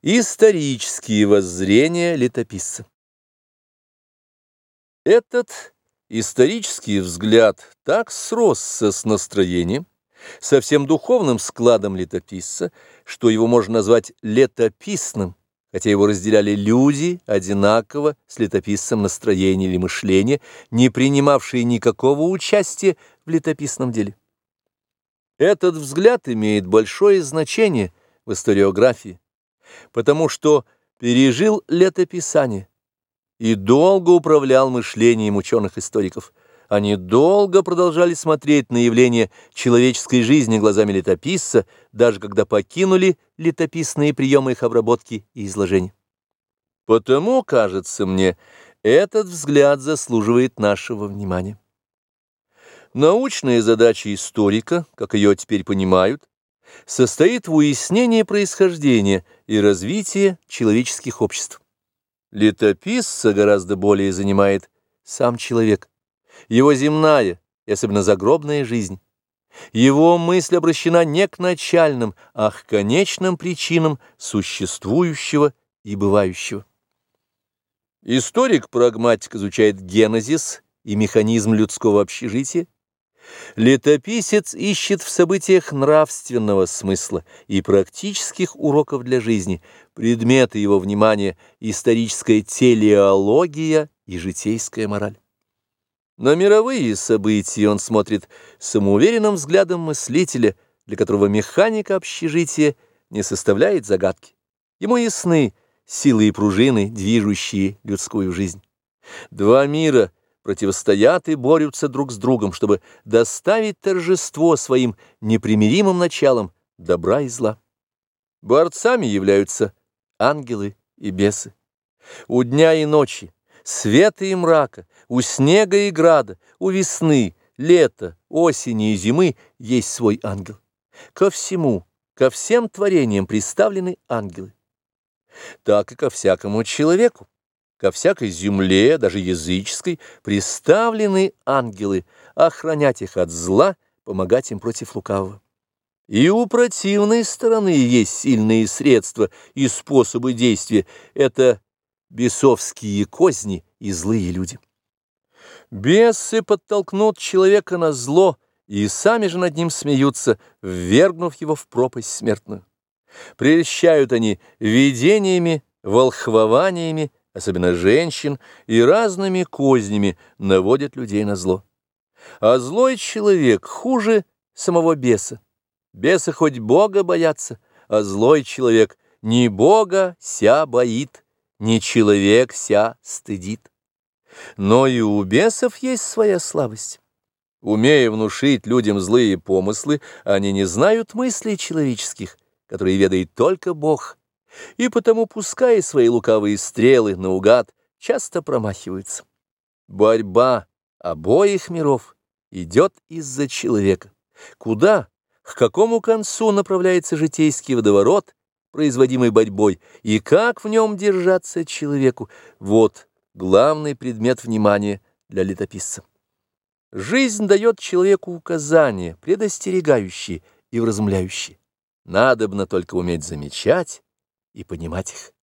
Исторические воззрения летописца Этот исторический взгляд так сросся с настроением, со всем духовным складом летописца, что его можно назвать летописным, хотя его разделяли люди одинаково с летописцем настроения или мышления, не принимавшие никакого участия в летописном деле. Этот взгляд имеет большое значение в историографии, потому что пережил летописание и долго управлял мышлением ученых-историков. Они долго продолжали смотреть на явления человеческой жизни глазами летописца, даже когда покинули летописные приемы их обработки и изложения. Потому, кажется мне, этот взгляд заслуживает нашего внимания. Научная задача историка, как ее теперь понимают, состоит в уяснении происхождения и развития человеческих обществ. Летописца гораздо более занимает сам человек, его земная и особенно загробная жизнь. Его мысль обращена не к начальным, а к конечным причинам существующего и бывающего. Историк-прагматик изучает генезис и механизм людского общежития, Летописец ищет в событиях нравственного смысла и практических уроков для жизни, предметы его внимания – историческая телеология и житейская мораль. На мировые события он смотрит самоуверенным взглядом мыслителя, для которого механика общежития не составляет загадки. Ему ясны силы и пружины, движущие людскую жизнь. Два мира – противостоят и борются друг с другом, чтобы доставить торжество своим непримиримым началам добра и зла. Борцами являются ангелы и бесы. У дня и ночи, света и мрака, у снега и града, у весны, лета, осени и зимы есть свой ангел. Ко всему, ко всем творениям представлены ангелы. Так и ко всякому человеку ко всякой земле, даже языческой, приставлены ангелы, охранять их от зла, помогать им против лукавого. И у противной стороны есть сильные средства и способы действия. Это бесовские козни и злые люди. Бесы подтолкнут человека на зло, и сами же над ним смеются, ввергнув его в пропасть смертную. Прельщают они видениями, волхвованиями, особенно женщин, и разными кознями наводят людей на зло. А злой человек хуже самого беса. Бесы хоть Бога боятся, а злой человек не Бога ся боит, не человек ся стыдит. Но и у бесов есть своя слабость. Умея внушить людям злые помыслы, они не знают мыслей человеческих, которые ведает только Бог, и потому, пуская свои лукавые стрелы наугад, часто промахиваются. Борьба обоих миров идет из-за человека. Куда, к какому концу направляется житейский водоворот, производимый борьбой, и как в нем держаться человеку, вот главный предмет внимания для летописца. Жизнь дает человеку указания, предостерегающие и вразумляющие. Надобно только уметь замечать, и понимать их.